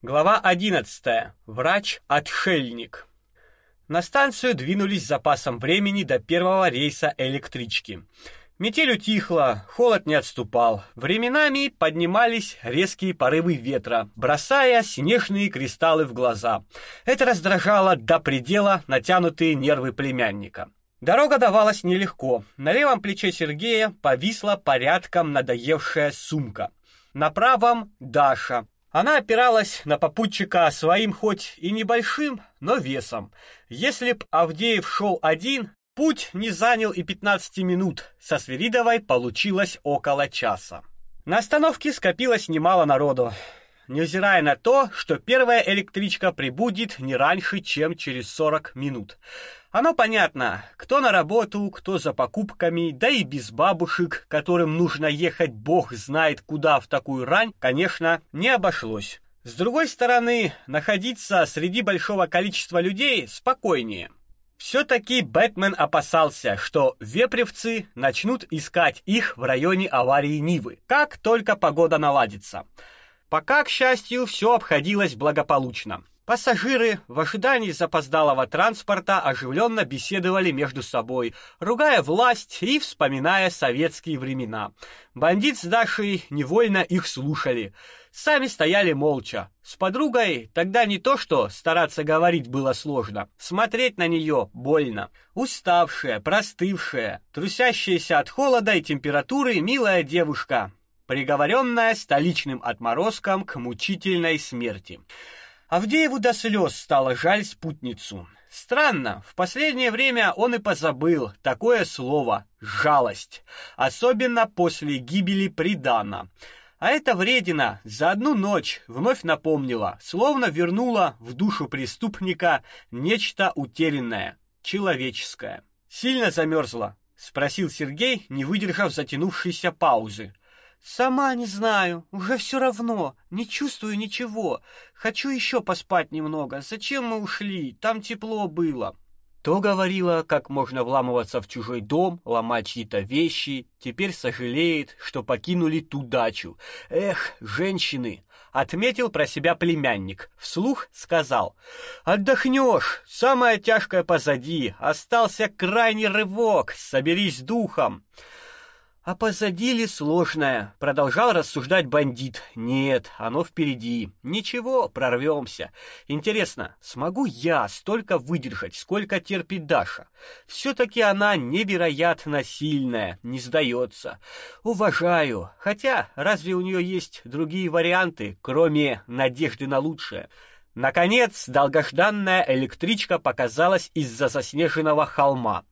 Глава 11. Врач-отшельник. На станцию двинулись с запасом времени до первого рейса электрички. Метель утихла, холод не отступал. Временами поднимались резкие порывы ветра, бросая снежные кристаллы в глаза. Это раздражало до предела натянутые нервы племянника. Дорога давалась нелегко. На левом плече Сергея повисла порядком надоевшая сумка. На правом Даша, она опиралась на попутчика своим хоть и небольшим, но весом. Если б Авдеев шел один, путь не занял и 15 минут. Со Свиридовой получилось около часа. На остановке скопилось немало народу невзирая на то, что первая электричка прибудет не раньше, чем через 40 минут. Оно понятно, кто на работу, кто за покупками, да и без бабушек, которым нужно ехать бог знает куда в такую рань, конечно, не обошлось. С другой стороны, находиться среди большого количества людей спокойнее. Все-таки Бэтмен опасался, что вепревцы начнут искать их в районе аварии Нивы, как только погода наладится. Пока, к счастью, все обходилось благополучно. Пассажиры в ожидании запоздалого транспорта оживленно беседовали между собой, ругая власть и вспоминая советские времена. Бандит с Дашей невольно их слушали. Сами стояли молча. С подругой тогда не то что стараться говорить было сложно, смотреть на нее больно. Уставшая, простывшая, трусящаяся от холода и температуры милая девушка, приговоренная столичным отморозком к мучительной смерти. Авдееву до слез стало жаль спутницу. Странно, в последнее время он и позабыл такое слово жалость, особенно после гибели Придана. А эта вредина за одну ночь вновь напомнила, словно вернула в душу преступника нечто утерянное, человеческое. Сильно замерзла? спросил Сергей, не выдержав затянувшейся паузы. Сама не знаю, уже все равно, не чувствую ничего. Хочу еще поспать немного. Зачем мы ушли? Там тепло было. То говорила, как можно вламываться в чужой дом, ломать чьи-то вещи, теперь сожалеет, что покинули ту дачу. Эх, женщины, отметил про себя племянник. Вслух сказал: "Отдохнешь, самое тяжкое позади, остался крайний рывок, соберись духом". А позади ли сложное? Продолжал рассуждать бандит. Нет, оно впереди. Ничего, прорвемся. Интересно, смогу я столько выдержать, сколько терпит Даша? Все-таки она невероятно сильная, не сдается. Уважаю. Хотя, разве у нее есть другие варианты, кроме надежды на лучшее? Наконец, долгожданная электричка показалась из-за заснеженного холма.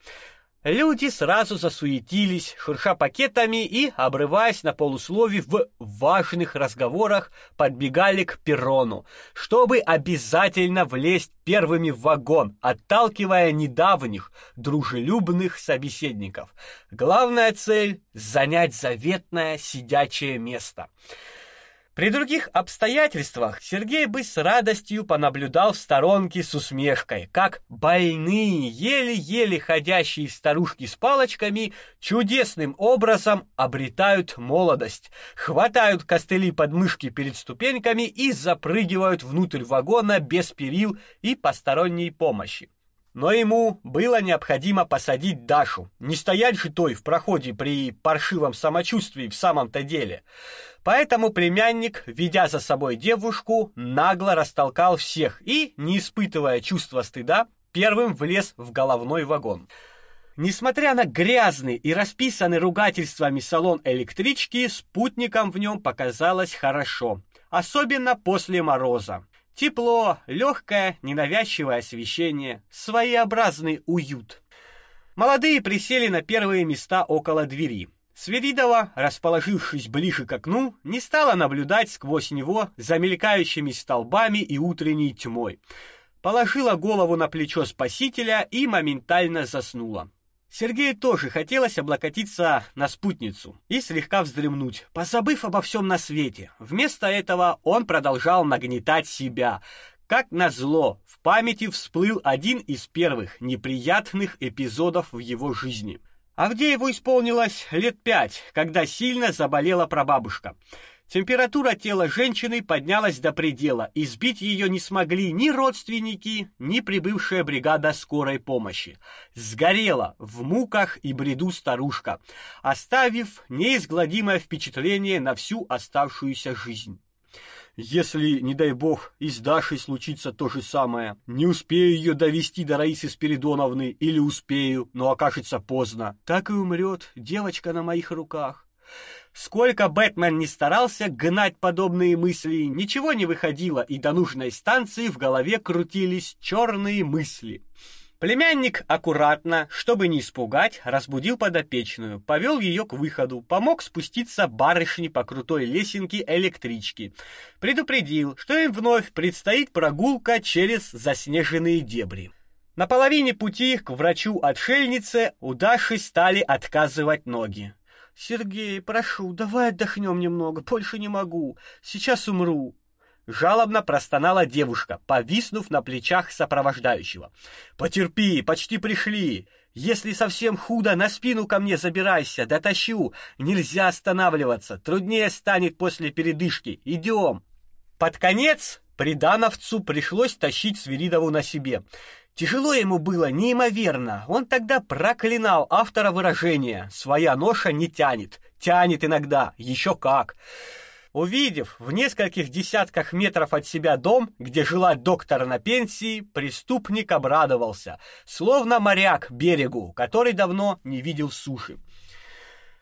Люди сразу засуетились, шурша пакетами и, обрываясь на полуслове в важных разговорах, подбегали к перрону, чтобы обязательно влезть первыми в вагон, отталкивая недавних дружелюбных собеседников. Главная цель занять заветное сидячее место. При других обстоятельствах Сергей бы с радостью понаблюдал в сторонке с усмешкой, как больные, еле-еле ходящие старушки с палочками чудесным образом обретают молодость, хватают костыли под мышки перед ступеньками и запрыгивают внутрь вагона без перил и посторонней помощи. Но ему было необходимо посадить Дашу, не стоять же той в проходе при паршивом самочувствии в самом-то деле. Поэтому племянник, ведя за собой девушку, нагло растолкал всех и, не испытывая чувства стыда, первым влез в головной вагон. Несмотря на грязный и расписанный ругательствами салон электрички, спутникам в нем показалось хорошо, особенно после мороза. Тепло, легкое, ненавязчивое освещение, своеобразный уют. Молодые присели на первые места около двери. Свиридова, расположившись ближе к окну, не стала наблюдать сквозь него за мелькающими столбами и утренней тьмой. Положила голову на плечо спасителя и моментально заснула. Сергею тоже хотелось облокотиться на спутницу и слегка вздремнуть, позабыв обо всем на свете. Вместо этого он продолжал нагнетать себя. Как назло, в памяти всплыл один из первых неприятных эпизодов в его жизни. Авдееву исполнилось лет пять, когда сильно заболела прабабушка. Температура тела женщины поднялась до предела, и сбить ее не смогли ни родственники, ни прибывшая бригада скорой помощи. Сгорела в муках и бреду старушка, оставив неизгладимое впечатление на всю оставшуюся жизнь. Если, не дай бог, и с Дашей случится то же самое, не успею ее довести до Раисы Спиридоновны или успею, но окажется поздно, так и умрет девочка на моих руках. Сколько Бэтмен не старался гнать подобные мысли, ничего не выходило, и до нужной станции в голове крутились черные мысли. Племянник аккуратно, чтобы не испугать, разбудил подопечную, повел ее к выходу, помог спуститься барышне по крутой лесенке электрички. Предупредил, что им вновь предстоит прогулка через заснеженные дебри. На половине пути к врачу-отшельнице у Даши стали отказывать ноги. Сергей, прошу, давай отдохнем немного, больше не могу. Сейчас умру. Жалобно простонала девушка, повиснув на плечах сопровождающего. Потерпи, почти пришли. Если совсем худо, на спину ко мне забирайся, дотащу. Нельзя останавливаться, труднее станет после передышки. Идем. Под конец Придановцу пришлось тащить Свиридову на себе. Тяжело ему было неимоверно. Он тогда проклинал автора выражения: "Своя ноша не тянет, тянет иногда, еще как". Увидев в нескольких десятках метров от себя дом, где жила доктор на пенсии, преступник обрадовался, словно моряк берегу, который давно не видел суши.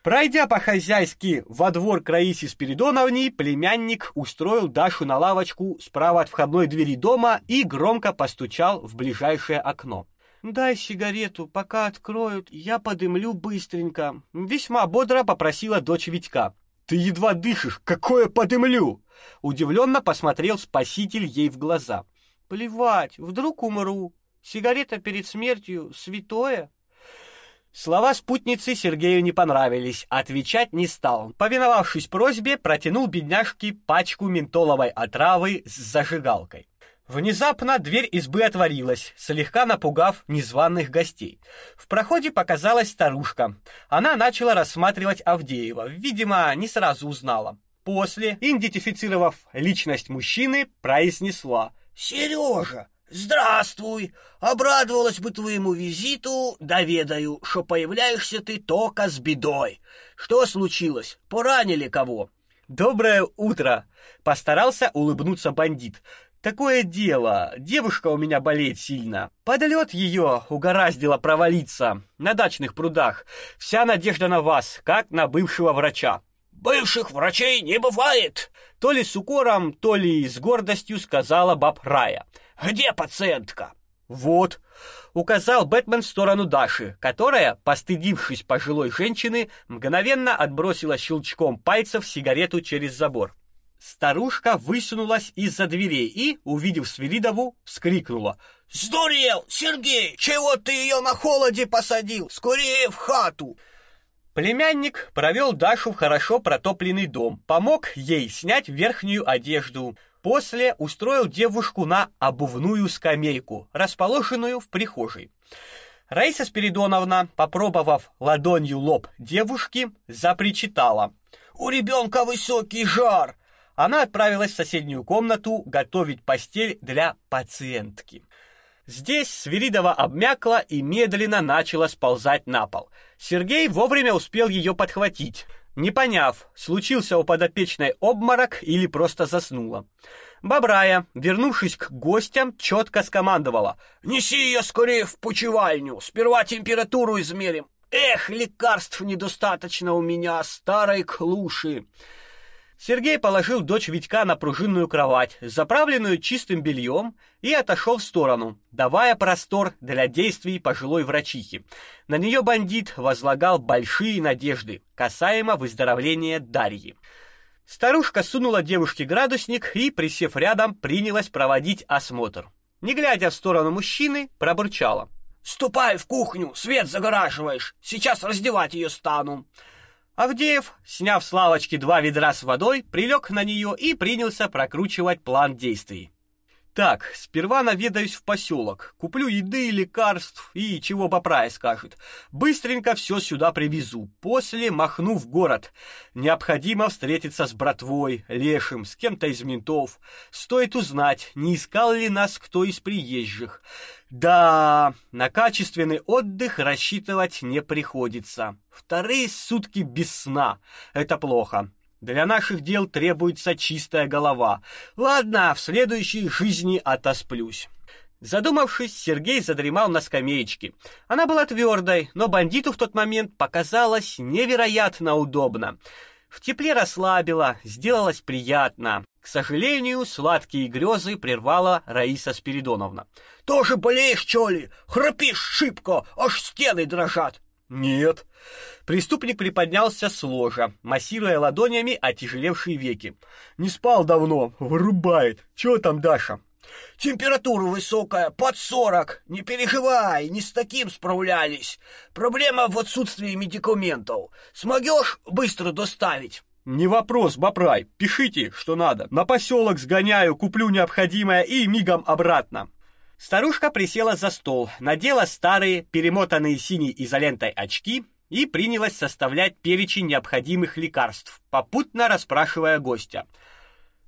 Пройдя по-хозяйски во двор к Раисе Спиридоновне, племянник устроил Дашу на лавочку справа от входной двери дома и громко постучал в ближайшее окно. «Дай сигарету, пока откроют, я подымлю быстренько», — весьма бодро попросила дочь Витька. «Ты едва дышишь, какое подымлю!» Удивленно посмотрел спаситель ей в глаза. «Плевать, вдруг умру. Сигарета перед смертью — святое». Слова спутницы Сергею не понравились, отвечать не стал. Повиновавшись просьбе, протянул бедняжке пачку ментоловой отравы с зажигалкой. Внезапно дверь избы отворилась, слегка напугав незваных гостей. В проходе показалась старушка. Она начала рассматривать Авдеева, видимо, не сразу узнала. После, идентифицировав личность мужчины, произнесла: "Сережа, Здравствуй. Обрадовалась бы твоему визиту, доведаю, что появляешься ты только с бедой. Что случилось? Поранили кого? Доброе утро. Постарался улыбнуться бандит. Такое дело, девушка у меня болеет сильно. Под лед ее угораздило провалиться на дачных прудах. Вся надежда на вас, как на бывшего врача. Бывших врачей не бывает, то ли с укором, то ли с гордостью сказала баб Рая. Где пациентка? Вот, указал Бэтмен в сторону Даши, которая, постыдившись пожилой женщины, мгновенно отбросила щелчком пальцев сигарету через забор. Старушка высунулась из-за дверей и, увидев Свиридову, вскрикнула: "Сдурел, Сергей! Чего ты ее на холоде посадил? Скорее в хату!" Племянник провел Дашу в хорошо протопленный дом, помог ей снять верхнюю одежду, После устроил девушку на обувную скамейку, расположенную в прихожей. Раиса Спиридоновна, попробовав ладонью лоб девушки, запричитала: "У ребенка высокий жар". Она отправилась в соседнюю комнату готовить постель для пациентки. Здесь Свиридова обмякла и медленно начала сползать на пол. Сергей вовремя успел ее подхватить не поняв, случился у подопечной обморок или просто заснула. Бабрая, вернувшись к гостям, четко скомандовала: "Неси ее скорее в почевальню, сперва температуру измерим. Эх, лекарств недостаточно у меня, старой клуши". Сергей положил дочь Витька на пружинную кровать, заправленную чистым бельем, и отошел в сторону, давая простор для действий пожилой врачихи. На нее бандит возлагал большие надежды касаемо выздоровления Дарьи. Старушка сунула девушке градусник и, присев рядом, принялась проводить осмотр. Не глядя в сторону мужчины, пробурчала: "Ступай в кухню, свет загораживаешь. Сейчас раздевать ее стану". Авдеев, сняв с лавочки два ведра с водой, прилег на нее и принялся прокручивать план действий. Так, сперва наведаюсь в поселок, куплю еды, лекарств и чего бобрая скажет. Быстренько все сюда привезу, после махну в город. Необходимо встретиться с братвой, лешим, с кем-то из ментов. Стоит узнать, не искал ли нас кто из приезжих. Да, на качественный отдых рассчитывать не приходится. Вторые сутки без сна. Это плохо. Для наших дел требуется чистая голова. Ладно, в следующей жизни отосплюсь. Задумавшись, Сергей задремал на скамеечке. Она была твердой, но бандиту в тот момент показалось невероятно удобно. В тепле расслабило, сделалось приятно. К сожалению, сладкие грезы прервала Раиса Спиридоновна. «Тоже болеешь, что ли? Храпишь шибко, аж стены дрожат!» Нет. Преступник приподнялся с ложа, массируя ладонями отяжелевшие веки. Не спал давно, вырубает. Чего там, Даша? Температура высокая, под сорок. Не переживай, не с таким справлялись. Проблема в отсутствии медикаментов. Смогешь быстро доставить? Не вопрос, Бапрай. Пишите, что надо. На поселок сгоняю, куплю необходимое и мигом обратно. Старушка присела за стол, надела старые, перемотанные синей изолентой очки и принялась составлять перечень необходимых лекарств, попутно расспрашивая гостя.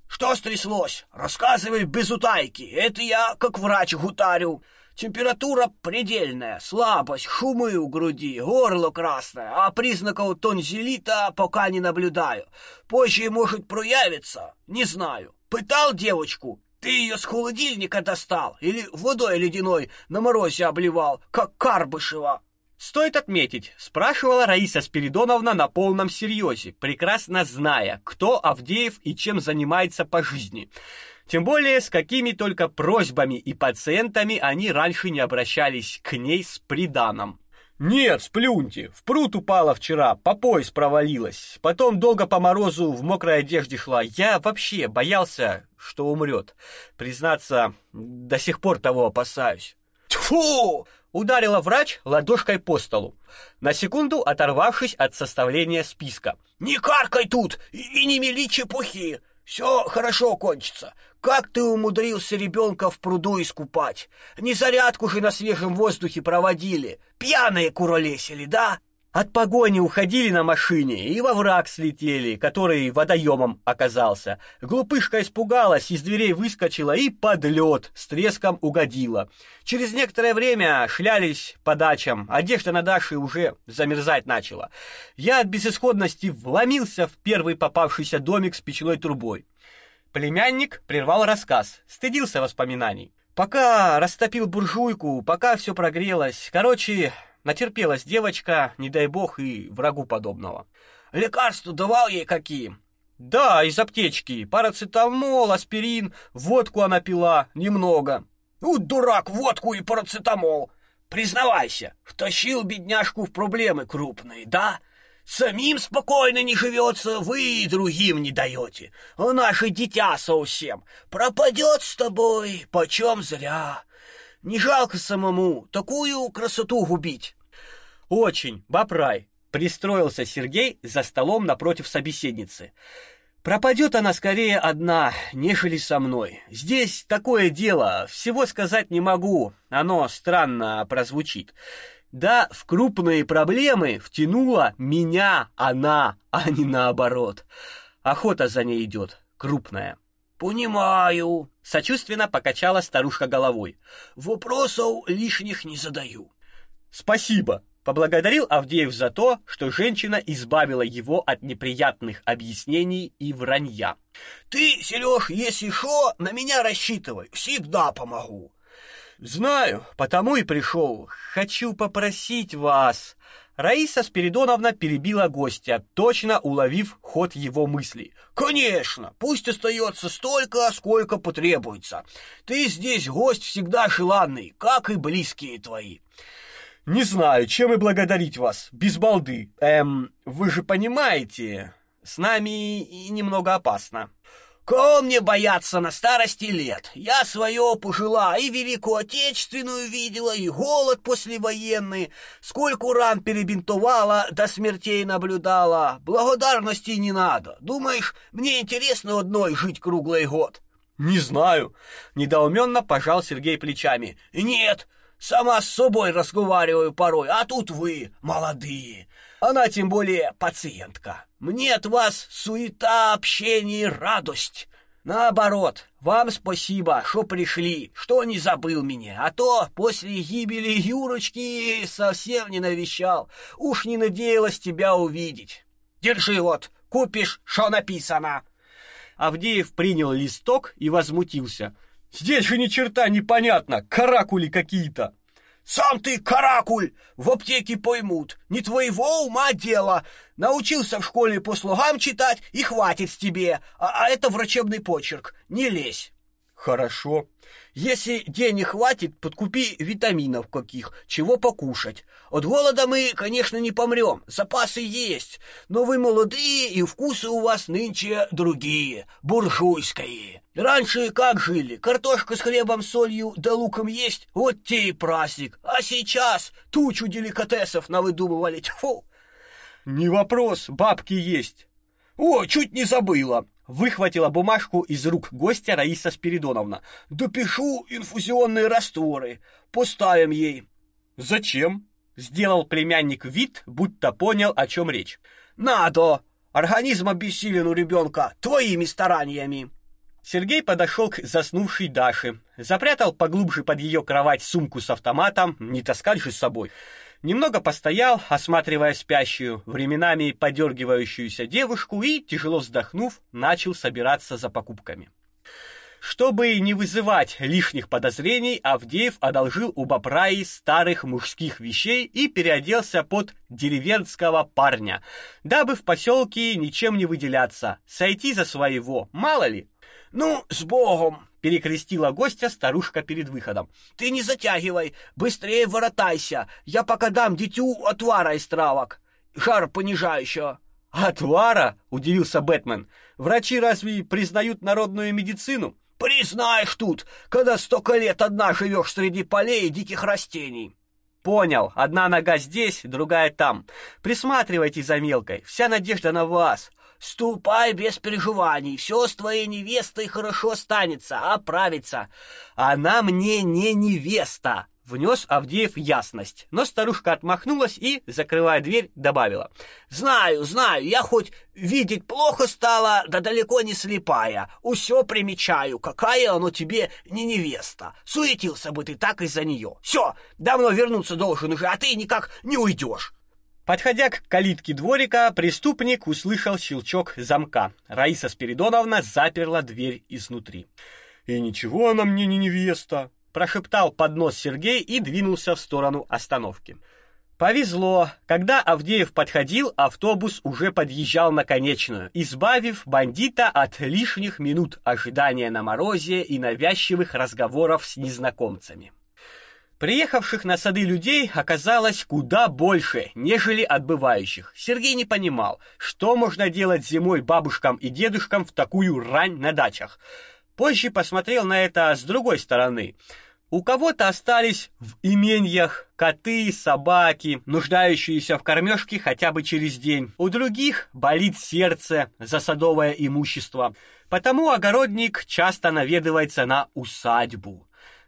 «Что стряслось? Рассказывай без утайки. Это я, как врач, гутарю. Температура предельная, слабость, шумы у груди, горло красное, а признаков тонзиллита пока не наблюдаю. Позже может проявиться, не знаю. Пытал девочку, ты ее с холодильника достал или водой ледяной на морозе обливал, как Карбышева? Стоит отметить, спрашивала Раиса Спиридоновна на полном серьезе, прекрасно зная, кто Авдеев и чем занимается по жизни. Тем более, с какими только просьбами и пациентами они раньше не обращались к ней с приданом. Нет, сплюньте. В пруд упала вчера, по пояс провалилась. Потом долго по морозу в мокрой одежде шла. Я вообще боялся, что умрет. Признаться, до сих пор того опасаюсь. Тьфу! Ударила врач ладошкой по столу, на секунду оторвавшись от составления списка. Не каркай тут и, и не мели чепухи. Все хорошо кончится. Как ты умудрился ребенка в пруду искупать? Не зарядку же на свежем воздухе проводили. Пьяные куролесили, да? От погони уходили на машине и во враг слетели, который водоемом оказался. Глупышка испугалась, из дверей выскочила и под лед с треском угодила. Через некоторое время шлялись по дачам, одежда на Даше уже замерзать начала. Я от безысходности вломился в первый попавшийся домик с печной трубой. Племянник прервал рассказ, стыдился воспоминаний. Пока растопил буржуйку, пока все прогрелось. Короче, Натерпелась девочка, не дай бог, и врагу подобного. Лекарства давал ей какие? Да, из аптечки. Парацетамол, аспирин, водку она пила, немного. Ну, дурак, водку и парацетамол. Признавайся, втащил бедняжку в проблемы крупные, да? Самим спокойно не живется, вы и другим не даете. А наше дитя совсем пропадет с тобой, почем зря. Не жалко самому такую красоту губить. Очень, бабрай, пристроился Сергей за столом напротив собеседницы. Пропадет она скорее одна, нежели со мной. Здесь такое дело, всего сказать не могу. Оно странно прозвучит. Да, в крупные проблемы втянула меня она, а не наоборот. Охота за ней идет, крупная. Понимаю, сочувственно покачала старушка головой. Вопросов лишних не задаю. Спасибо, поблагодарил Авдеев за то, что женщина избавила его от неприятных объяснений и вранья. Ты, Сереж, если что, на меня рассчитывай, всегда помогу. Знаю, потому и пришел. Хочу попросить вас. Раиса Спиридоновна перебила гостя, точно уловив ход его мыслей. Конечно, пусть остается столько, сколько потребуется. Ты здесь гость всегда желанный, как и близкие твои. Не знаю, чем и благодарить вас, без балды. Эм, вы же понимаете, с нами и немного опасно. Кого мне бояться на старости лет? Я свое пожила, и Великую Отечественную видела, и голод послевоенный. Сколько ран перебинтовала, до смертей наблюдала. Благодарности не надо. Думаешь, мне интересно одной жить круглый год? Не знаю, недоуменно пожал Сергей плечами. Нет, сама с собой разговариваю порой, а тут вы, молодые. Она тем более пациентка. Мне от вас суета, общение радость. Наоборот, вам спасибо, что пришли, что не забыл меня, а то после гибели Юрочки совсем не навещал. Уж не надеялась тебя увидеть. Держи вот, купишь, что написано. Авдеев принял листок и возмутился. Здесь же ни черта непонятно, каракули какие-то. Сам ты каракуль, в аптеке поймут. Не твоего ума дело. Научился в школе по слогам читать, и хватит с тебе. А, а это врачебный почерк. Не лезь. Хорошо. Если денег хватит, подкупи витаминов каких, чего покушать. От голода мы, конечно, не помрем, запасы есть, но вы молодые, и вкусы у вас нынче другие, буржуйские. Раньше как жили? Картошка с хлебом, солью да луком есть? Вот те и праздник. А сейчас тучу деликатесов навыдумывали. Тьфу! Не вопрос, бабки есть. О, чуть не забыла. Выхватила бумажку из рук гостя Раиса Спиридоновна. Допишу инфузионные растворы. Поставим ей. Зачем? Сделал племянник вид, будто понял, о чем речь. Надо. Организм обессилен у ребенка твоими стараниями. Сергей подошел к заснувшей Даше, запрятал поглубже под ее кровать сумку с автоматом, не таскать же с собой. Немного постоял, осматривая спящую, временами подергивающуюся девушку и, тяжело вздохнув, начал собираться за покупками. Чтобы не вызывать лишних подозрений, Авдеев одолжил у Бапраи старых мужских вещей и переоделся под деревенского парня, дабы в поселке ничем не выделяться, сойти за своего, мало ли. «Ну, с Богом!» Перекрестила гостя старушка перед выходом. Ты не затягивай, быстрее воротайся. Я пока дам дитю отвара из травок. Жар понижающего. Отвара? удивился Бэтмен. Врачи разве признают народную медицину? Признаешь тут, когда столько лет одна живешь среди полей и диких растений. Понял. Одна нога здесь, другая там. Присматривайте за мелкой. Вся надежда на вас. Ступай без переживаний, все с твоей невестой хорошо станется, оправится. Она мне не невеста, внес Авдеев ясность. Но старушка отмахнулась и, закрывая дверь, добавила: "Знаю, знаю, я хоть видеть плохо стала, да далеко не слепая. Усё примечаю, какая оно тебе не невеста. Суетился бы ты так из-за нее. Все, давно вернуться должен уже, а ты никак не уйдешь. Подходя к калитке дворика, преступник услышал щелчок замка. Раиса Спиридоновна заперла дверь изнутри. «И ничего она мне не невеста», — прошептал под нос Сергей и двинулся в сторону остановки. Повезло. Когда Авдеев подходил, автобус уже подъезжал на конечную, избавив бандита от лишних минут ожидания на морозе и навязчивых разговоров с незнакомцами. Приехавших на сады людей оказалось куда больше, нежели отбывающих. Сергей не понимал, что можно делать зимой бабушкам и дедушкам в такую рань на дачах. Позже посмотрел на это с другой стороны. У кого-то остались в именьях коты, собаки, нуждающиеся в кормежке хотя бы через день. У других болит сердце за садовое имущество. Потому огородник часто наведывается на усадьбу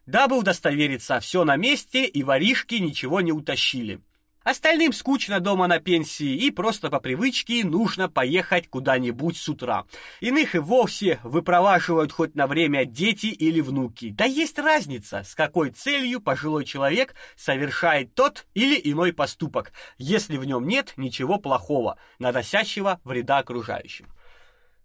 дабы удостовериться, все на месте и воришки ничего не утащили. Остальным скучно дома на пенсии, и просто по привычке нужно поехать куда-нибудь с утра. Иных и вовсе выпроваживают хоть на время дети или внуки. Да есть разница, с какой целью пожилой человек совершает тот или иной поступок, если в нем нет ничего плохого, наносящего вреда окружающим.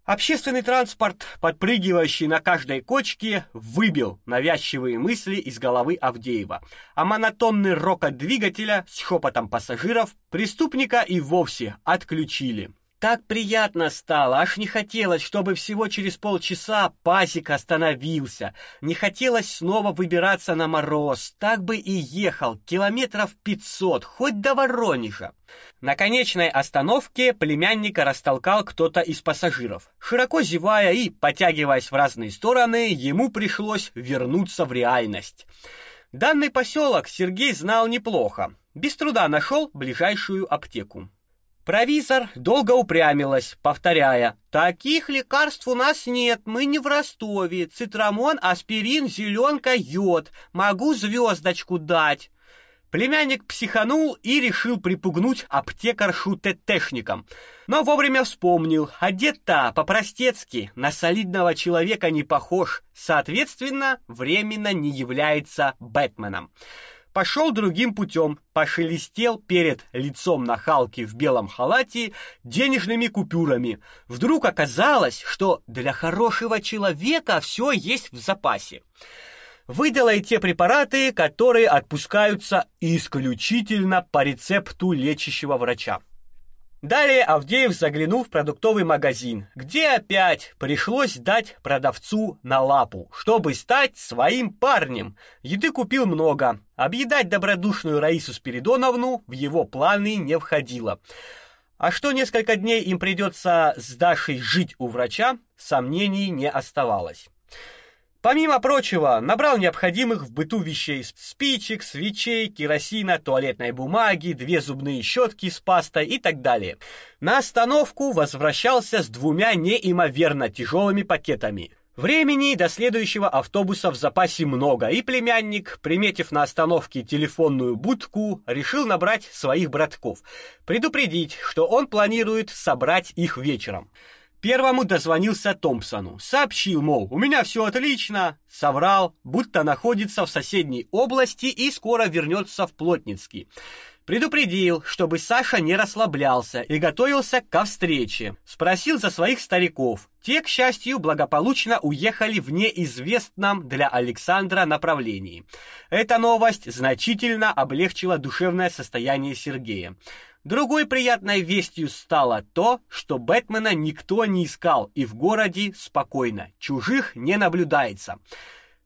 Общественный транспорт, подпрыгивающий на каждой кочке, выбил навязчивые мысли из головы Авдеева, а монотонный рокот двигателя с шепотом пассажиров преступника и вовсе отключили. Так приятно стало, аж не хотелось, чтобы всего через полчаса пасек остановился. Не хотелось снова выбираться на мороз. Так бы и ехал километров пятьсот, хоть до Воронежа. На конечной остановке племянника растолкал кто-то из пассажиров. Широко зевая и потягиваясь в разные стороны, ему пришлось вернуться в реальность. Данный поселок Сергей знал неплохо. Без труда нашел ближайшую аптеку. Провизор долго упрямилась, повторяя: "Таких лекарств у нас нет, мы не в Ростове. Цитрамон, аспирин, зеленка, йод. Могу звездочку дать". Племянник психанул и решил припугнуть аптекаршу ТТшником. Но вовремя вспомнил, одет-то по-простецки, на солидного человека не похож, соответственно, временно не является Бэтменом. Пошел другим путем, пошелестел перед лицом нахалки в белом халате денежными купюрами. Вдруг оказалось, что для хорошего человека все есть в запасе выдала и те препараты, которые отпускаются исключительно по рецепту лечащего врача. Далее Авдеев заглянул в продуктовый магазин, где опять пришлось дать продавцу на лапу, чтобы стать своим парнем. Еды купил много. Объедать добродушную Раису Спиридоновну в его планы не входило. А что несколько дней им придется с Дашей жить у врача, сомнений не оставалось. Помимо прочего, набрал необходимых в быту вещей: спичек, свечей, керосина, туалетной бумаги, две зубные щетки с пастой и так далее. На остановку возвращался с двумя неимоверно тяжелыми пакетами. Времени до следующего автобуса в запасе много, и племянник, приметив на остановке телефонную будку, решил набрать своих братков, предупредить, что он планирует собрать их вечером. Первому дозвонился Томпсону, сообщил, мол, у меня все отлично, соврал, будто находится в соседней области и скоро вернется в Плотницкий. Предупредил, чтобы Саша не расслаблялся и готовился к встрече. Спросил за своих стариков. Те, к счастью, благополучно уехали в неизвестном для Александра направлении. Эта новость значительно облегчила душевное состояние Сергея. Другой приятной вестью стало то, что Бэтмена никто не искал, и в городе спокойно, чужих не наблюдается.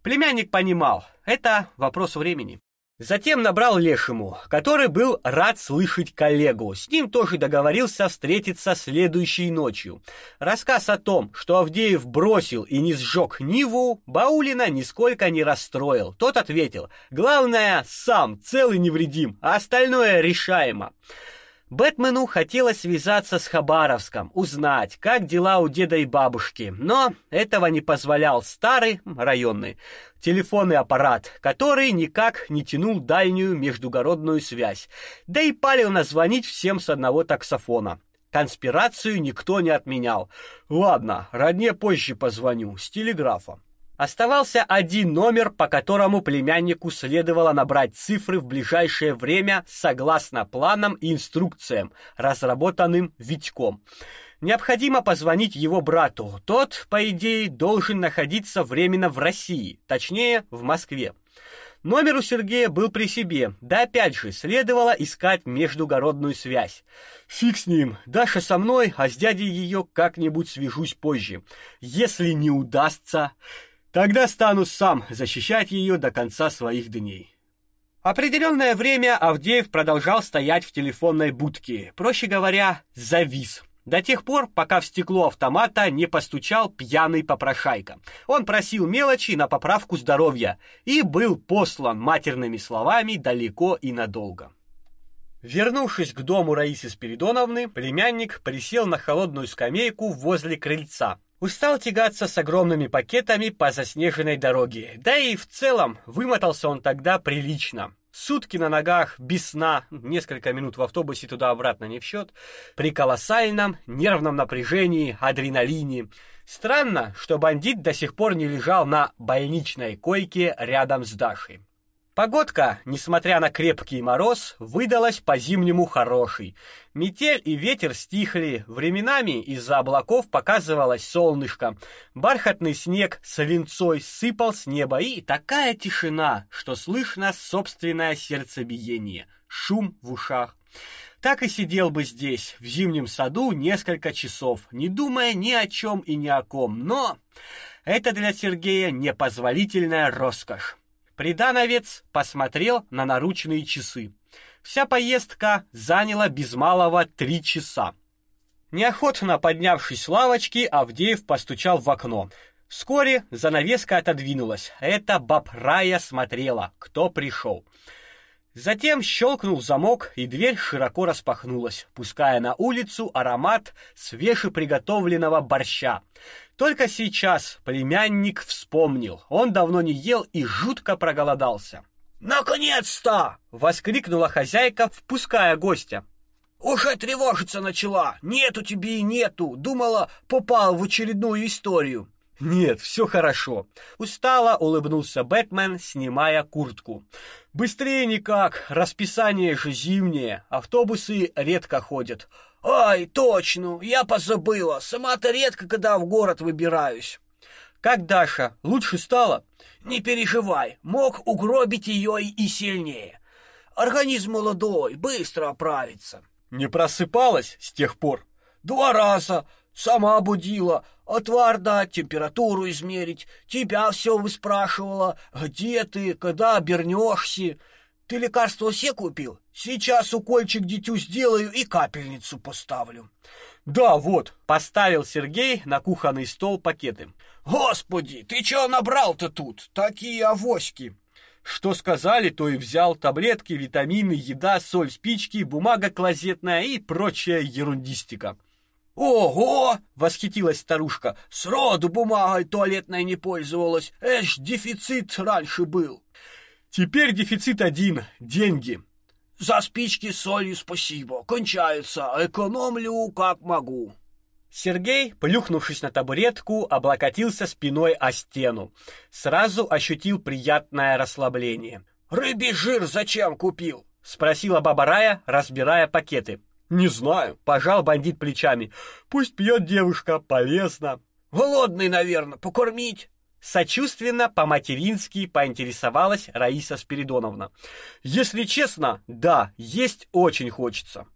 Племянник понимал, это вопрос времени. Затем набрал Лешему, который был рад слышать коллегу. С ним тоже договорился встретиться следующей ночью. Рассказ о том, что Авдеев бросил и не сжег Ниву, Баулина нисколько не расстроил. Тот ответил: "Главное, сам цел и невредим, а остальное решаемо". Бэтмену хотелось связаться с Хабаровском, узнать, как дела у деда и бабушки, но этого не позволял старый районный телефонный аппарат, который никак не тянул дальнюю междугородную связь. Да и палил назвонить всем с одного таксофона. Конспирацию никто не отменял. Ладно, родне позже позвоню с телеграфа. Оставался один номер, по которому племяннику следовало набрать цифры в ближайшее время согласно планам и инструкциям, разработанным Витьком. Необходимо позвонить его брату. Тот, по идее, должен находиться временно в России, точнее, в Москве. Номер у Сергея был при себе, да опять же, следовало искать междугородную связь. Фиг с ним, Даша со мной, а с дядей ее как-нибудь свяжусь позже. Если не удастся, Тогда стану сам защищать ее до конца своих дней. Определенное время Авдеев продолжал стоять в телефонной будке, проще говоря, завис. До тех пор, пока в стекло автомата не постучал пьяный попрошайка. Он просил мелочи на поправку здоровья и был послан матерными словами далеко и надолго. Вернувшись к дому Раисы Спиридоновны, племянник присел на холодную скамейку возле крыльца, Устал тягаться с огромными пакетами по заснеженной дороге. Да и в целом вымотался он тогда прилично. Сутки на ногах, без сна, несколько минут в автобусе туда-обратно не в счет, при колоссальном нервном напряжении, адреналине. Странно, что бандит до сих пор не лежал на больничной койке рядом с Дашей. Погодка, несмотря на крепкий мороз, выдалась по-зимнему хорошей. Метель и ветер стихли, временами из-за облаков показывалось солнышко. Бархатный снег с линцой сыпал с неба, и такая тишина, что слышно собственное сердцебиение, шум в ушах. Так и сидел бы здесь, в зимнем саду, несколько часов, не думая ни о чем и ни о ком. Но это для Сергея непозволительная роскошь. Придановец посмотрел на наручные часы. Вся поездка заняла без малого три часа. Неохотно поднявшись с лавочки, Авдеев постучал в окно. Вскоре занавеска отодвинулась. Это баб Рая смотрела, кто пришел. Затем щелкнул замок, и дверь широко распахнулась, пуская на улицу аромат свежеприготовленного борща. Только сейчас племянник вспомнил. Он давно не ел и жутко проголодался. «Наконец-то!» — воскликнула хозяйка, впуская гостя. «Уже тревожиться начала. Нету тебе и нету. Думала, попал в очередную историю». Нет, все хорошо. Устало улыбнулся Бэтмен, снимая куртку. Быстрее никак, расписание же зимнее, автобусы редко ходят. Ай, точно, я позабыла. Сама-то редко когда в город выбираюсь. Как Даша, лучше стало? Не переживай, мог угробить ее и сильнее. Организм молодой, быстро оправится. Не просыпалась с тех пор? Два раза. Сама будила, отвар дать, температуру измерить. Тебя все выспрашивала, где ты, когда обернешься. Ты лекарство все купил? Сейчас укольчик дитю сделаю и капельницу поставлю. Да, вот, поставил Сергей на кухонный стол пакеты. Господи, ты чё набрал-то тут? Такие авоськи. Что сказали, то и взял таблетки, витамины, еда, соль, спички, бумага клозетная и прочая ерундистика. «Ого!» — восхитилась старушка. «Сроду бумагой туалетной не пользовалась. Эш, дефицит раньше был». «Теперь дефицит один — деньги». «За спички с солью спасибо. Кончаются. Экономлю, как могу». Сергей, плюхнувшись на табуретку, облокотился спиной о стену. Сразу ощутил приятное расслабление. «Рыбий жир зачем купил?» — спросила баба Рая, разбирая пакеты. Не знаю, пожал бандит плечами. Пусть пьет девушка, полезно. Голодный, наверное, покормить. Сочувственно по-матерински поинтересовалась Раиса Спиридоновна. Если честно, да, есть очень хочется.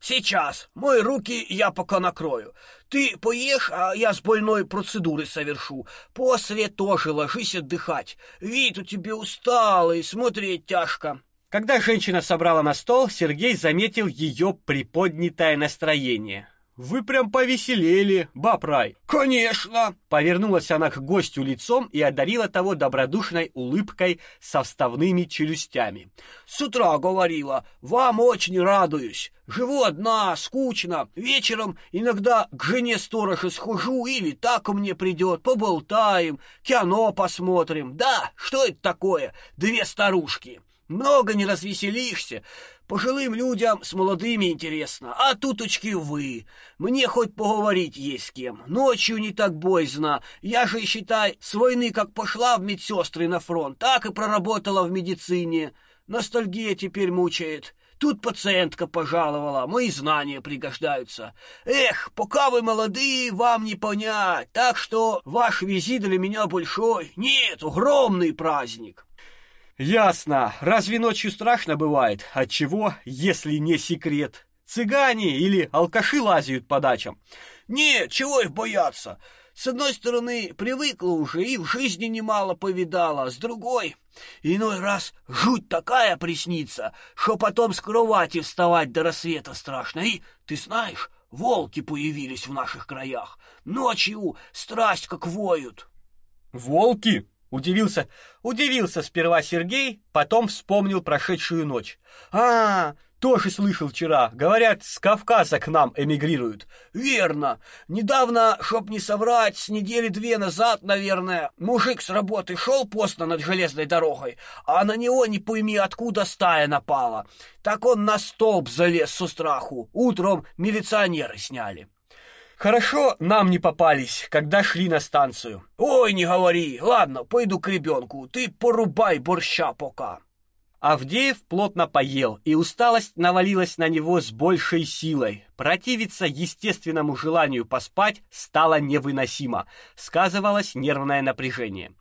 Сейчас. Мои руки я пока накрою. Ты поешь, а я с больной процедуры совершу. После тоже ложись отдыхать. Вид у тебя усталый, смотреть тяжко. Когда женщина собрала на стол, Сергей заметил ее приподнятое настроение. Вы прям повеселели, баб-рай. Конечно, повернулась она к гостю лицом и одарила того добродушной улыбкой со вставными челюстями. С утра говорила: "Вам очень радуюсь. Живу одна, скучно. Вечером иногда к жене сторожа схожу или так мне придет, поболтаем, кино посмотрим. Да, что это такое? Две старушки. Много не развеселишься. Пожилым людям с молодыми интересно, а туточки вы. Мне хоть поговорить есть с кем. Ночью не так боязно. Я же, считай, с войны как пошла в медсестры на фронт, так и проработала в медицине. Ностальгия теперь мучает. Тут пациентка пожаловала, мои знания пригождаются. Эх, пока вы молодые, вам не понять. Так что ваш визит для меня большой, нет, огромный праздник. Ясно. Разве ночью страшно бывает? От чего, если не секрет? Цыгане или алкаши лазят по дачам? Нет, чего их бояться? С одной стороны, привыкла уже и в жизни немало повидала, с другой, иной раз жуть такая приснится, что потом с кровати вставать до рассвета страшно. И, ты знаешь, волки появились в наших краях. Ночью страсть как воют. Волки? Удивился, удивился сперва Сергей, потом вспомнил прошедшую ночь. А, тоже слышал вчера. Говорят, с Кавказа к нам эмигрируют. Верно. Недавно, чтоб не соврать, с недели две назад, наверное, мужик с работы шел постно над железной дорогой, а на него не пойми откуда стая напала. Так он на столб залез со страху. Утром милиционеры сняли. Хорошо нам не попались, когда шли на станцию. Ой, не говори. Ладно, пойду к ребенку. Ты порубай борща пока. Авдеев плотно поел, и усталость навалилась на него с большей силой. Противиться естественному желанию поспать стало невыносимо. Сказывалось нервное напряжение.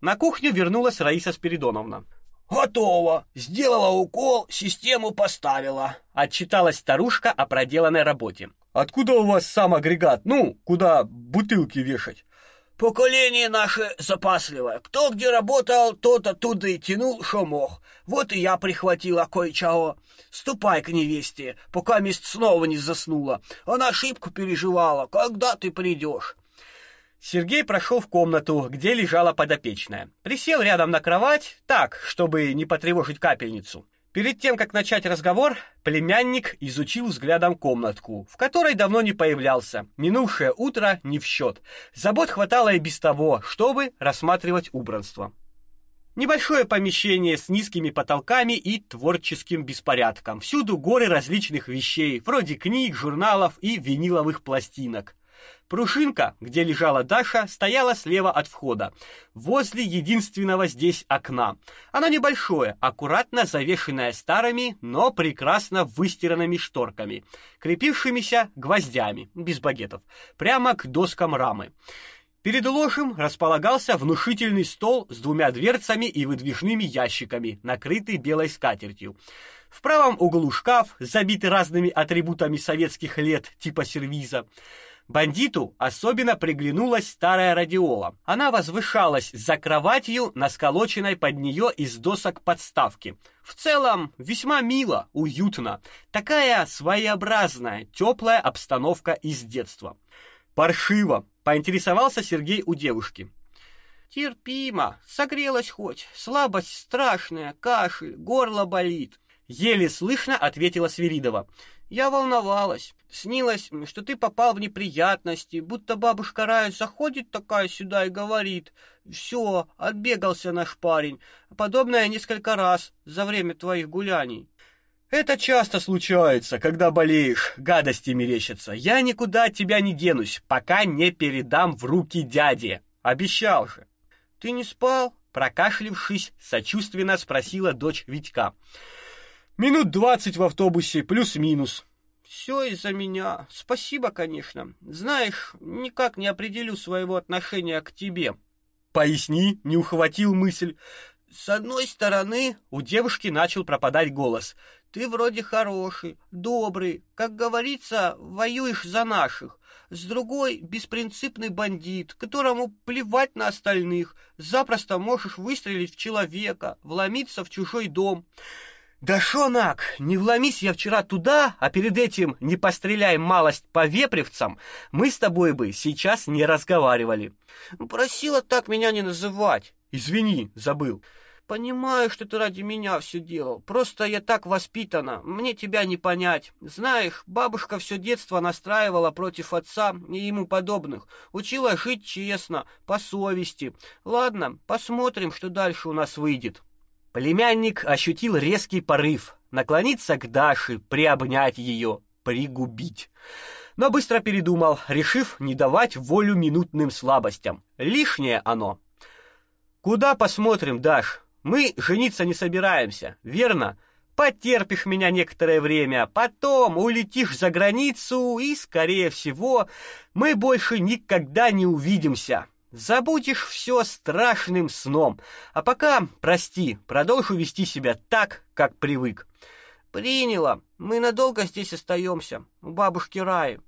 На кухню вернулась Раиса Спиридоновна. Готово. Сделала укол, систему поставила. Отчиталась старушка о проделанной работе. Откуда у вас сам агрегат? Ну, куда бутылки вешать? Поколение наше запасливое. Кто где работал, тот оттуда и тянул, что мог. Вот и я прихватила кое-чего. Ступай к невесте, пока мест снова не заснула. Она ошибку переживала. Когда ты придешь? Сергей прошел в комнату, где лежала подопечная. Присел рядом на кровать, так, чтобы не потревожить капельницу. Перед тем, как начать разговор, племянник изучил взглядом комнатку, в которой давно не появлялся. Минувшее утро не в счет. Забот хватало и без того, чтобы рассматривать убранство. Небольшое помещение с низкими потолками и творческим беспорядком. Всюду горы различных вещей, вроде книг, журналов и виниловых пластинок. Пружинка, где лежала Даша, стояла слева от входа, возле единственного здесь окна. Оно небольшое, аккуратно завешенное старыми, но прекрасно выстиранными шторками, крепившимися гвоздями, без багетов, прямо к доскам рамы. Перед ложем располагался внушительный стол с двумя дверцами и выдвижными ящиками, накрытый белой скатертью. В правом углу шкаф, забитый разными атрибутами советских лет, типа сервиза. Бандиту особенно приглянулась старая радиола. Она возвышалась за кроватью на сколоченной под нее из досок подставки. В целом, весьма мило, уютно. Такая своеобразная, теплая обстановка из детства. Паршиво, поинтересовался Сергей у девушки. Терпимо, согрелась хоть. Слабость страшная, кашель, горло болит. Еле слышно ответила Свиридова. Я волновалась. Снилось, что ты попал в неприятности, будто бабушка Рая заходит такая сюда и говорит: "Все, отбегался наш парень". Подобное несколько раз за время твоих гуляний. Это часто случается, когда болеешь, гадости мерещатся. Я никуда от тебя не денусь, пока не передам в руки дяде. Обещал же. Ты не спал? Прокашлявшись, сочувственно спросила дочь Витька. Минут двадцать в автобусе, плюс-минус. Все из-за меня. Спасибо, конечно. Знаешь, никак не определю своего отношения к тебе. Поясни, не ухватил мысль. С одной стороны, у девушки начал пропадать голос. Ты вроде хороший, добрый, как говорится, воюешь за наших. С другой беспринципный бандит, которому плевать на остальных. Запросто можешь выстрелить в человека, вломиться в чужой дом. Да шо, Нак, не вломись я вчера туда, а перед этим не постреляй малость по вепревцам, мы с тобой бы сейчас не разговаривали. Просила так меня не называть. Извини, забыл. Понимаю, что ты ради меня все делал. Просто я так воспитана, мне тебя не понять. Знаешь, бабушка все детство настраивала против отца и ему подобных, учила жить честно, по совести. Ладно, посмотрим, что дальше у нас выйдет. Племянник ощутил резкий порыв наклониться к Даше, приобнять ее, пригубить. Но быстро передумал, решив не давать волю минутным слабостям. Лишнее оно. Куда посмотрим, Даш? Мы жениться не собираемся, верно? Потерпишь меня некоторое время, потом улетишь за границу, и, скорее всего, мы больше никогда не увидимся. Забудешь все страшным сном. А пока, прости, продолжу вести себя так, как привык. Приняла. Мы надолго здесь остаемся, у бабушки Раи.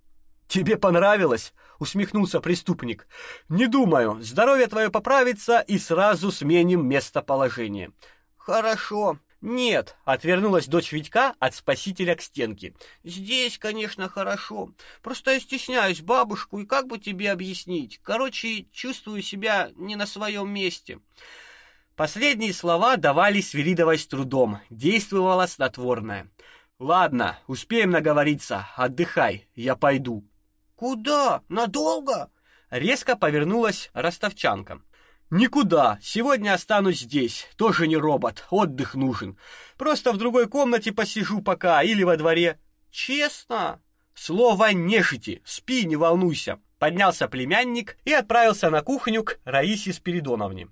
Тебе понравилось? усмехнулся преступник. Не думаю. Здоровье твое поправится и сразу сменим местоположение. Хорошо. Нет, отвернулась дочь Витька от спасителя к стенке. Здесь, конечно, хорошо. Просто я стесняюсь бабушку, и как бы тебе объяснить? Короче, чувствую себя не на своем месте. Последние слова давались Свиридовой с трудом. Действовало снотворное. Ладно, успеем наговориться. Отдыхай, я пойду. Куда? Надолго? Резко повернулась ростовчанка. Никуда. Сегодня останусь здесь. Тоже не робот. Отдых нужен. Просто в другой комнате посижу пока или во дворе. Честно? Слово нежити. Спи, не волнуйся. Поднялся племянник и отправился на кухню к Раисе Спиридоновне.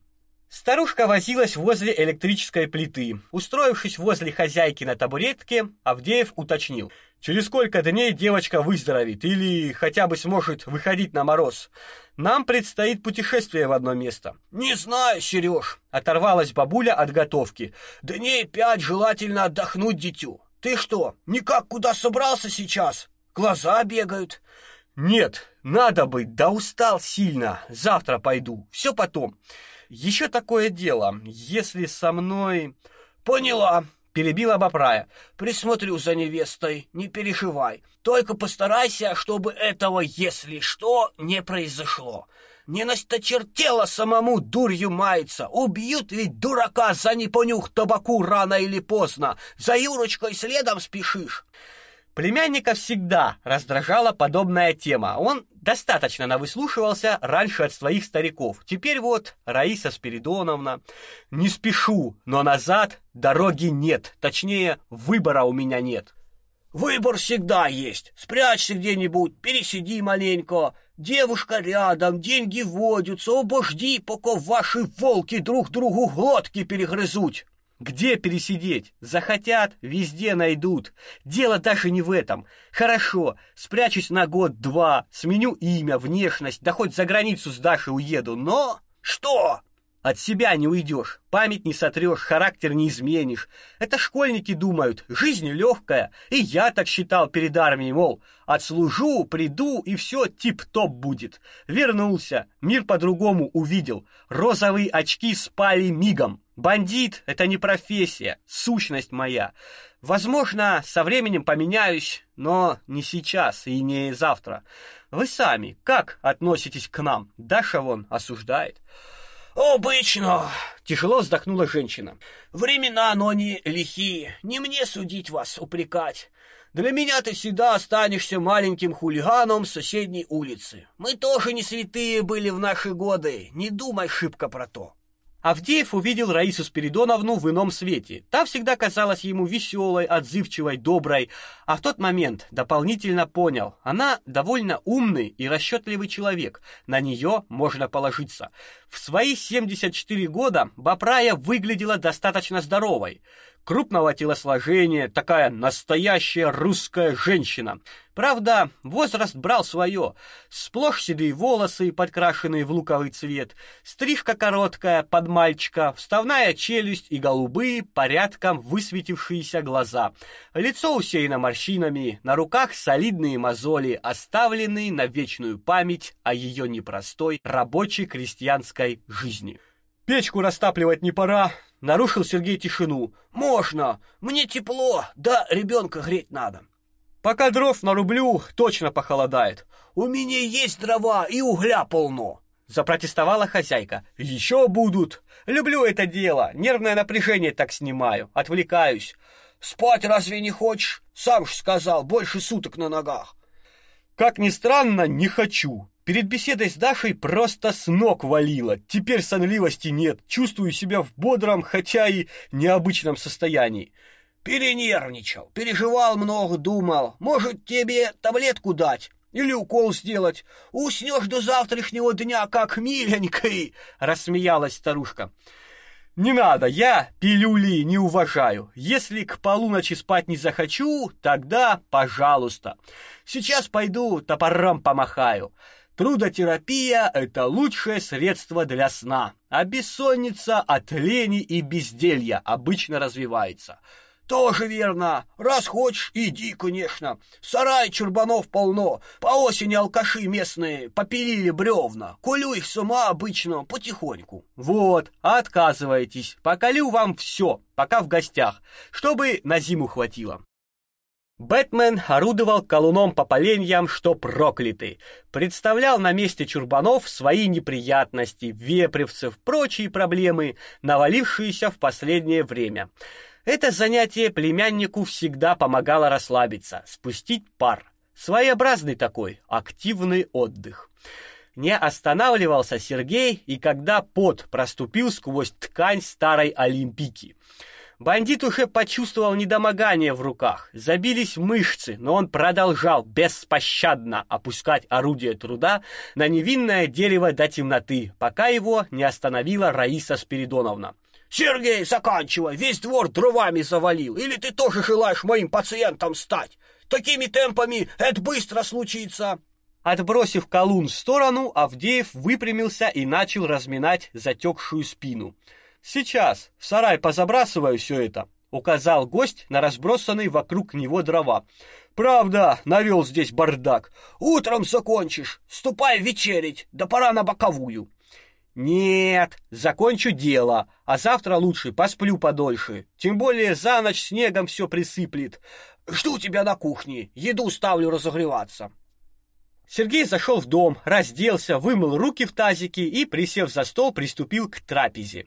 Старушка возилась возле электрической плиты. Устроившись возле хозяйки на табуретке, Авдеев уточнил: "Через сколько дней девочка выздоровеет или хотя бы сможет выходить на мороз? Нам предстоит путешествие в одно место". "Не знаю, Сереж», — оторвалась бабуля от готовки. "Дней пять желательно отдохнуть дитю. Ты что, никак куда собрался сейчас? Глаза бегают". "Нет, надо быть, да устал сильно. Завтра пойду. Все потом". Еще такое дело, если со мной... Поняла, перебила Бапрая. Присмотрю за невестой, не переживай. Только постарайся, чтобы этого, если что, не произошло. Не насточертело самому дурью мается. Убьют ведь дурака за непонюх табаку рано или поздно. За Юрочкой следом спешишь. Племянника всегда раздражала подобная тема. Он достаточно навыслушивался раньше от своих стариков. Теперь вот Раиса Спиридоновна. Не спешу, но назад дороги нет. Точнее, выбора у меня нет. Выбор всегда есть. Спрячься где-нибудь, пересиди маленько. Девушка рядом, деньги водятся, обожди, пока ваши волки друг другу глотки перегрызут. Где пересидеть? Захотят, везде найдут. Дело даже не в этом. Хорошо, спрячусь на год-два, сменю имя, внешность, да хоть за границу с Дашей уеду, но... Что? От себя не уйдешь, память не сотрешь, характер не изменишь. Это школьники думают, жизнь легкая. И я так считал перед армией, мол, отслужу, приду, и все тип-топ будет. Вернулся, мир по-другому увидел. Розовые очки спали мигом. Бандит — это не профессия, сущность моя. Возможно, со временем поменяюсь, но не сейчас и не завтра. Вы сами как относитесь к нам? Даша вон осуждает. «Обычно!» — тяжело вздохнула женщина. «Времена, но не лихие. Не мне судить вас, упрекать. Для меня ты всегда останешься маленьким хулиганом с соседней улицы. Мы тоже не святые были в наши годы. Не думай шибко про то». Авдеев увидел Раису Спиридоновну в ином свете. Та всегда казалась ему веселой, отзывчивой, доброй, а в тот момент дополнительно понял, она довольно умный и расчетливый человек, на нее можно положиться. В свои 74 года Бапрая выглядела достаточно здоровой крупного телосложения, такая настоящая русская женщина. Правда, возраст брал свое. Сплошь седые волосы, подкрашенные в луковый цвет, стрижка короткая, под мальчика, вставная челюсть и голубые, порядком высветившиеся глаза. Лицо усеяно морщинами, на руках солидные мозоли, оставленные на вечную память о ее непростой рабочей крестьянской жизни. Печку растапливать не пора, нарушил Сергей тишину. Можно, мне тепло, да ребенка греть надо. Пока дров нарублю, точно похолодает. У меня есть дрова и угля полно. Запротестовала хозяйка. Еще будут. Люблю это дело. Нервное напряжение так снимаю, отвлекаюсь. Спать разве не хочешь? Сам ж сказал, больше суток на ногах. Как ни странно, не хочу. Перед беседой с Дашей просто с ног валило. Теперь сонливости нет. Чувствую себя в бодром, хотя и необычном состоянии. Перенервничал, переживал много, думал. Может, тебе таблетку дать? Или укол сделать? Уснешь до завтрашнего дня, как миленький, рассмеялась старушка. Не надо, я пилюли не уважаю. Если к полуночи спать не захочу, тогда, пожалуйста. Сейчас пойду топором помахаю. Трудотерапия – это лучшее средство для сна, а бессонница от лени и безделья обычно развивается. Тоже верно. Раз хочешь, иди, конечно. Сарай чурбанов полно. По осени алкаши местные попилили бревна. Колю их с ума обычно потихоньку. Вот, отказываетесь. Поколю вам все, пока в гостях, чтобы на зиму хватило. Бэтмен орудовал колуном по поленьям, что проклятый. Представлял на месте чурбанов свои неприятности, вепревцев, прочие проблемы, навалившиеся в последнее время. Это занятие племяннику всегда помогало расслабиться, спустить пар. Своеобразный такой, активный отдых. Не останавливался Сергей, и когда пот проступил сквозь ткань старой олимпики – Бандит уже почувствовал недомогание в руках, забились мышцы, но он продолжал беспощадно опускать орудие труда на невинное дерево до темноты, пока его не остановила Раиса Спиридоновна. «Сергей, заканчивай, весь двор дровами завалил, или ты тоже желаешь моим пациентом стать? Такими темпами это быстро случится!» Отбросив колун в сторону, Авдеев выпрямился и начал разминать затекшую спину. Сейчас в сарай позабрасываю все это, указал гость на разбросанные вокруг него дрова. Правда, навел здесь бардак. Утром закончишь. Ступай вечерить, да пора на боковую. Нет, закончу дело, а завтра лучше посплю подольше. Тем более за ночь снегом все присыплет. Жду тебя на кухне. Еду ставлю разогреваться. Сергей зашел в дом, разделся, вымыл руки в тазике и, присев за стол, приступил к трапезе.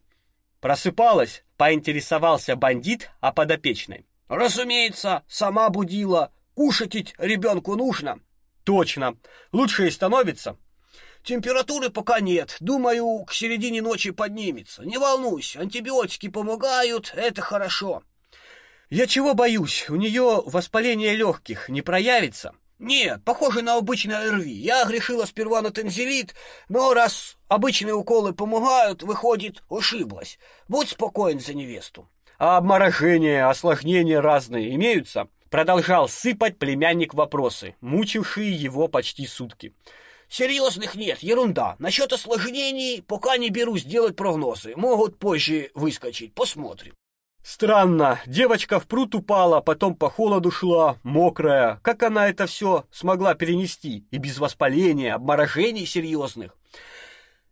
Просыпалась, поинтересовался бандит о подопечной. Разумеется, сама будила. Кушать ребенку нужно. Точно. Лучше и становится. Температуры пока нет. Думаю, к середине ночи поднимется. Не волнуйся, антибиотики помогают, это хорошо. Я чего боюсь? У нее воспаление легких не проявится? Нет, похоже на обычное ОРВИ. Я грешила сперва на тензилит, но раз обычные уколы помогают, выходит, ошиблась. Будь спокоен за невесту. А обморожения, осложнения разные имеются? Продолжал сыпать племянник вопросы, мучившие его почти сутки. Серьезных нет, ерунда. Насчет осложнений пока не берусь делать прогнозы. Могут позже выскочить, посмотрим. Странно, девочка в пруд упала, потом по холоду шла, мокрая. Как она это все смогла перенести? И без воспаления, обморожений серьезных.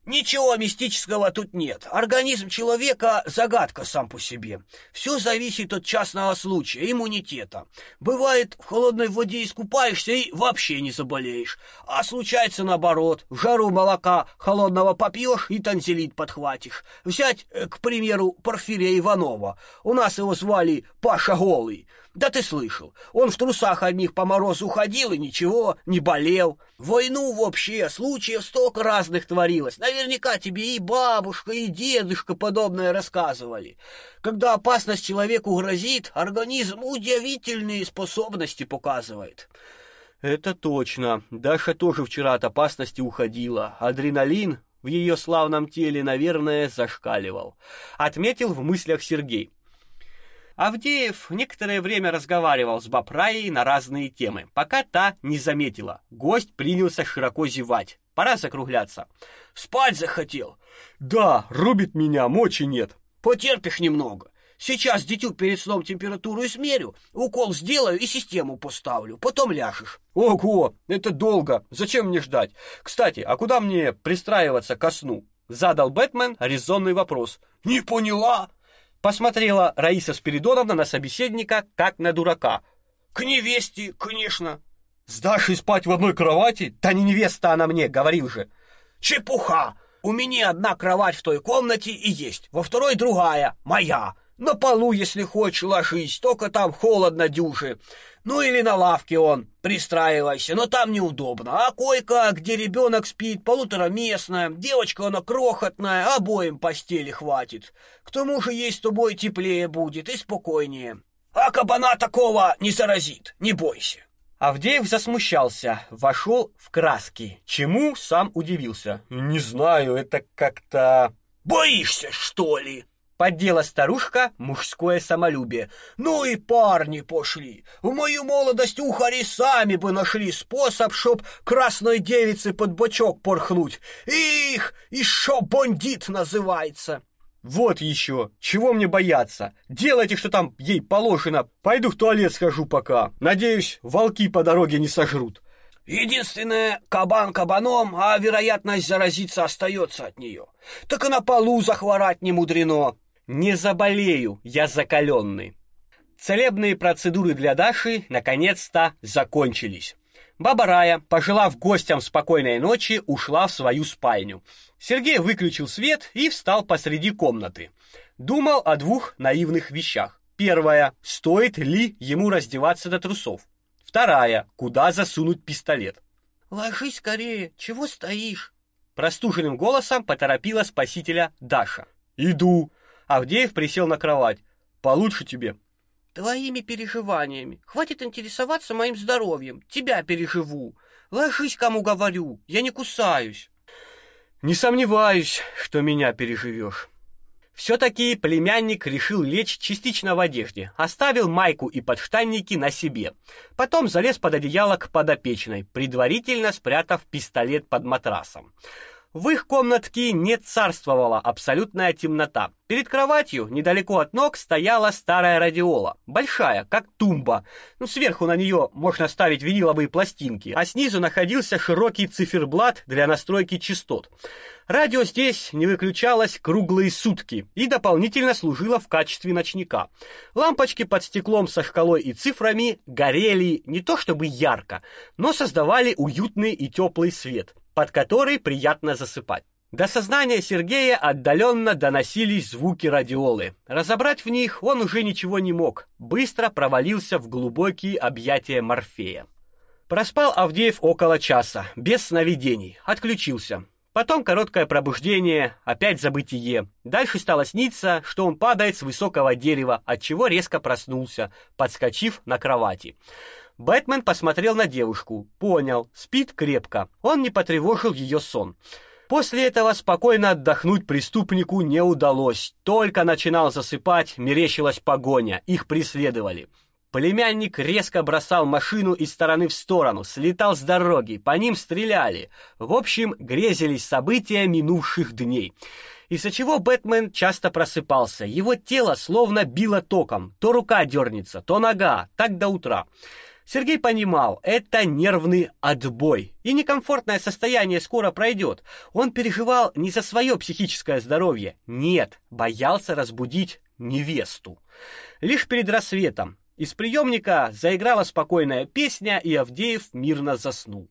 Ничего мистического тут нет. Организм человека загадка сам по себе. Все зависит от частного случая, иммунитета. Бывает, в холодной воде искупаешься и вообще не заболеешь. А случается наоборот. В жару молока холодного попьешь и танзелит подхватишь. Взять, э, к примеру, Порфирия Иванова. У нас его звали Паша Голый. Да ты слышал, он в трусах одних по морозу ходил и ничего, не болел. Войну вообще случаев столько разных творилось. Наверняка тебе и бабушка, и дедушка подобное рассказывали. Когда опасность человеку грозит, организм удивительные способности показывает. Это точно. Даша тоже вчера от опасности уходила. Адреналин в ее славном теле, наверное, зашкаливал. Отметил в мыслях Сергей. Авдеев некоторое время разговаривал с Бапраей на разные темы, пока та не заметила. Гость принялся широко зевать. Пора закругляться. Спать захотел. Да, рубит меня, мочи нет. Потерпишь немного. Сейчас дитю перед сном температуру измерю, укол сделаю и систему поставлю, потом ляжешь. Ого, это долго. Зачем мне ждать? Кстати, а куда мне пристраиваться ко сну? Задал Бэтмен резонный вопрос. Не поняла? Посмотрела Раиса Спиридоновна на собеседника, как на дурака. «К невесте, конечно». «С Дашей спать в одной кровати? Да не невеста она мне, говорил же». «Чепуха! У меня одна кровать в той комнате и есть, во второй другая, моя. На полу, если хочешь, ложись, только там холодно дюжи. Ну или на лавке он, пристраивайся, но там неудобно. А койка, где ребенок спит, полутораместная, девочка она крохотная, обоим постели хватит. К тому же ей с тобой теплее будет и спокойнее. А кабана такого не заразит, не бойся. Авдеев засмущался, вошел в краски, чему сам удивился. Не знаю, это как-то... Боишься, что ли? Поддела старушка мужское самолюбие. Ну и парни пошли. В мою молодость ухари сами бы нашли способ, чтоб красной девице под бочок порхнуть. Их, еще бандит называется. Вот еще. Чего мне бояться? Делайте, что там ей положено. Пойду в туалет схожу пока. Надеюсь, волки по дороге не сожрут. Единственное, кабан кабаном, а вероятность заразиться остается от нее. Так и на полу захворать не мудрено. Не заболею, я закаленный. Целебные процедуры для Даши наконец-то закончились. Баба Рая, пожелав гостям спокойной ночи, ушла в свою спальню. Сергей выключил свет и встал посреди комнаты. Думал о двух наивных вещах. Первая стоит ли ему раздеваться до трусов? Вторая куда засунуть пистолет? Ложись скорее, чего стоишь? простуженным голосом поторопила спасителя Даша. Иду, Авдеев присел на кровать. Получше тебе. Твоими переживаниями. Хватит интересоваться моим здоровьем. Тебя переживу. Ложись, кому говорю. Я не кусаюсь. Не сомневаюсь, что меня переживешь. Все-таки племянник решил лечь частично в одежде, оставил майку и подштанники на себе. Потом залез под одеяло к подопечной, предварительно спрятав пистолет под матрасом. В их комнатке не царствовала абсолютная темнота. Перед кроватью, недалеко от ног, стояла старая радиола, большая, как тумба. Ну, сверху на нее можно ставить виниловые пластинки, а снизу находился широкий циферблат для настройки частот. Радио здесь не выключалось круглые сутки и дополнительно служило в качестве ночника. Лампочки под стеклом со шкалой и цифрами горели не то чтобы ярко, но создавали уютный и теплый свет, под который приятно засыпать. До сознания Сергея отдаленно доносились звуки радиолы. Разобрать в них он уже ничего не мог. Быстро провалился в глубокие объятия Морфея. Проспал Авдеев около часа, без сновидений, отключился. Потом короткое пробуждение, опять забытие. Дальше стало сниться, что он падает с высокого дерева, от чего резко проснулся, подскочив на кровати. Бэтмен посмотрел на девушку, понял, спит крепко. Он не потревожил ее сон. После этого спокойно отдохнуть преступнику не удалось. Только начинал засыпать, мерещилась погоня, их преследовали. Племянник резко бросал машину из стороны в сторону, слетал с дороги, по ним стреляли. В общем, грезились события минувших дней. Из-за чего Бэтмен часто просыпался. Его тело словно било током. То рука дернется, то нога, так до утра. Сергей понимал, это нервный отбой, и некомфортное состояние скоро пройдет. Он переживал не за свое психическое здоровье, нет, боялся разбудить невесту. Лишь перед рассветом из приемника заиграла спокойная песня, и Авдеев мирно заснул.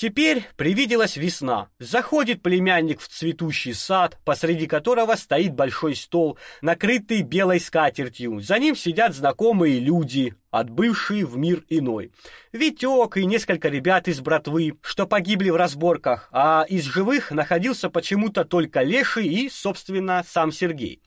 Теперь привиделась весна. Заходит племянник в цветущий сад, посреди которого стоит большой стол, накрытый белой скатертью. За ним сидят знакомые люди, отбывшие в мир иной. Витек и несколько ребят из братвы, что погибли в разборках, а из живых находился почему-то только Леший и, собственно, сам Сергей.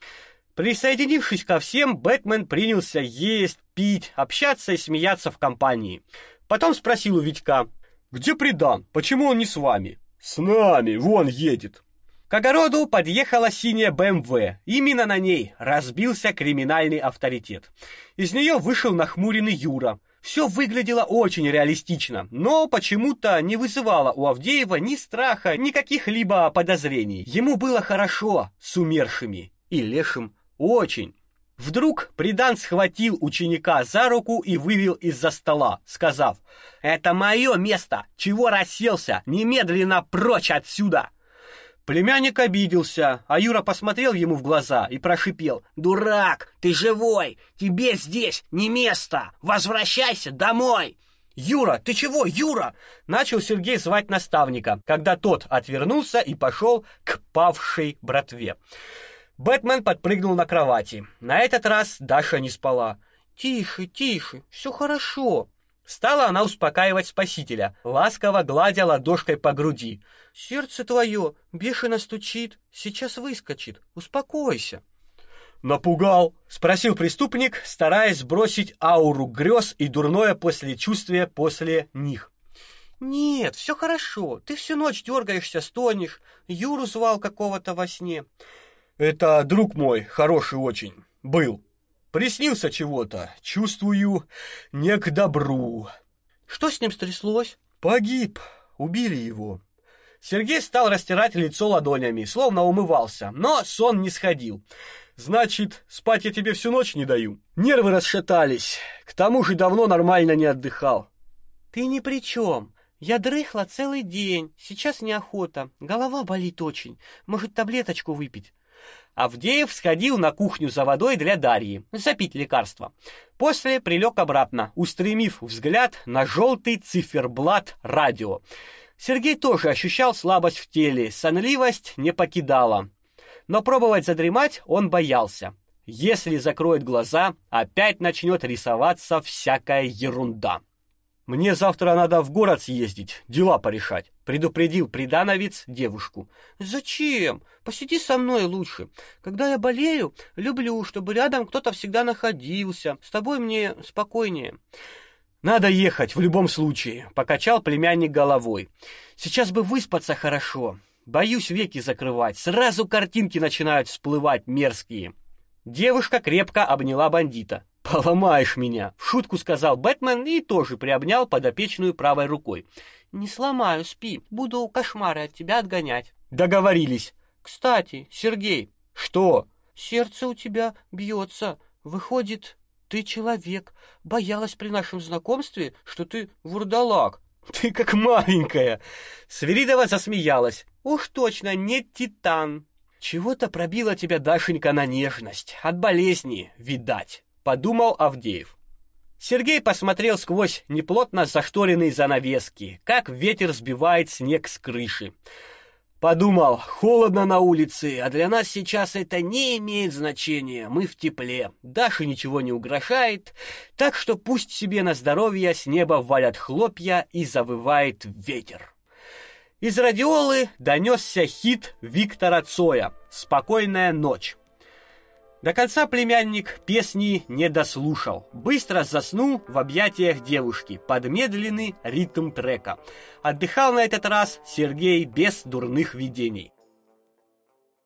Присоединившись ко всем, Бэтмен принялся есть, пить, общаться и смеяться в компании. Потом спросил у Витька: "Где Придан? Почему он не с вами?" "С нами, вон едет". К огороду подъехала синяя БМВ. Именно на ней разбился криминальный авторитет. Из нее вышел нахмуренный Юра. Все выглядело очень реалистично, но почему-то не вызывало у Авдеева ни страха, ни каких-либо подозрений. Ему было хорошо с умершими и лешим очень. Вдруг Придан схватил ученика за руку и вывел из-за стола, сказав: "Это мое место. Чего расселся? Немедленно прочь отсюда!" Племянник обиделся, а Юра посмотрел ему в глаза и прошипел: "Дурак, ты живой. Тебе здесь не место. Возвращайся домой". «Юра, ты чего, Юра?» Начал Сергей звать наставника, когда тот отвернулся и пошел к павшей братве. Бэтмен подпрыгнул на кровати. На этот раз Даша не спала. «Тише, тише, все хорошо». Стала она успокаивать спасителя, ласково гладя ладошкой по груди. «Сердце твое бешено стучит, сейчас выскочит. Успокойся». «Напугал?» — спросил преступник, стараясь сбросить ауру грез и дурное послечувствие после них. «Нет, все хорошо. Ты всю ночь дергаешься, стонешь. Юру звал какого-то во сне. Это друг мой, хороший очень, был. Приснился чего-то, чувствую, не к добру. Что с ним стряслось? Погиб, убили его. Сергей стал растирать лицо ладонями, словно умывался, но сон не сходил. Значит, спать я тебе всю ночь не даю. Нервы расшатались. К тому же давно нормально не отдыхал. Ты ни при чем. Я дрыхла целый день. Сейчас неохота. Голова болит очень. Может, таблеточку выпить? Авдеев сходил на кухню за водой для Дарьи, запить лекарство. После прилег обратно, устремив взгляд на желтый циферблат радио. Сергей тоже ощущал слабость в теле, сонливость не покидала. Но пробовать задремать он боялся. Если закроет глаза, опять начнет рисоваться всякая ерунда. Мне завтра надо в город съездить, дела порешать, предупредил придановец девушку. Зачем? Посиди со мной лучше. Когда я болею, люблю, чтобы рядом кто-то всегда находился. С тобой мне спокойнее. Надо ехать в любом случае, покачал племянник головой. Сейчас бы выспаться хорошо. Боюсь веки закрывать. Сразу картинки начинают всплывать мерзкие. Девушка крепко обняла бандита. «Поломаешь меня!» — в шутку сказал Бэтмен и тоже приобнял подопечную правой рукой. «Не сломаю, спи. Буду кошмары от тебя отгонять». Договорились. Кстати, Сергей, что? Сердце у тебя бьется. Выходит, ты человек. Боялась при нашем знакомстве, что ты вурдалак. Ты как маленькая. Свиридова засмеялась. Уж точно не титан. Чего-то пробило тебя, Дашенька, на нежность. От болезни, видать, подумал Авдеев. Сергей посмотрел сквозь неплотно зашторенные занавески, как ветер сбивает снег с крыши. Подумал, холодно на улице, а для нас сейчас это не имеет значения, мы в тепле. Даше ничего не угрожает, так что пусть себе на здоровье с неба валят хлопья и завывает ветер. Из радиолы донесся хит Виктора Цоя «Спокойная ночь». До конца племянник песни не дослушал. Быстро заснул в объятиях девушки под медленный ритм трека. Отдыхал на этот раз Сергей без дурных видений.